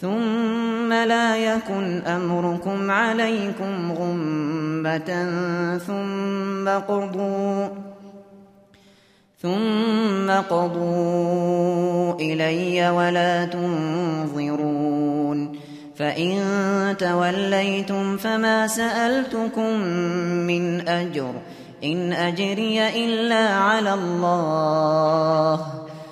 ثم لا يكن أمركم عليكم غمبة ثم قضوا ثم قضوا إلي ولا تنظرون فإن توليتم فما سألتكم من أجر إن أجري إلا على الله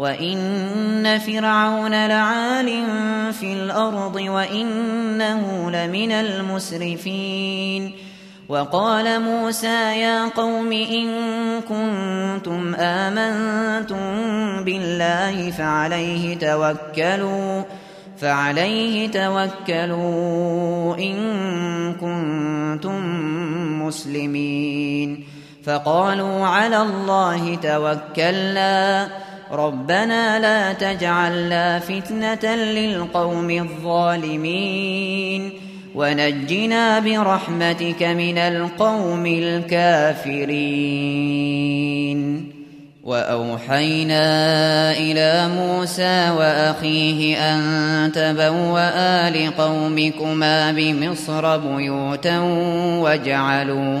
وَإِنَّ فِرْعَوْنَ لَعَالٍ فِي الْأَرْضِ وَإِنَّهُ لَمِنَ الْمُسْرِفِينَ وَقَالَ مُوسَى يَا قَوْمِ إِن كُنتُمْ آمَنْتُمْ بِاللَّهِ فَعَلَيْهِ تَوَكَّلُوا فَعَلَيْهِ تَوَكَّلُوا إِن كُنتُم مُّسْلِمِينَ فَقَالُوا عَلَى اللَّهِ تَوَكَّلْنَا ربنا لا تجعلنا فتنة للقوم الظالمين ونجنا برحمتك من القوم الكافرين. وأوحينا إلى موسى وأخيه أن تبوأ لقومكما بمصر بيوتا وجعلوا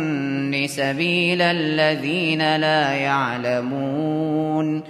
سبيل الذين لا يعلمون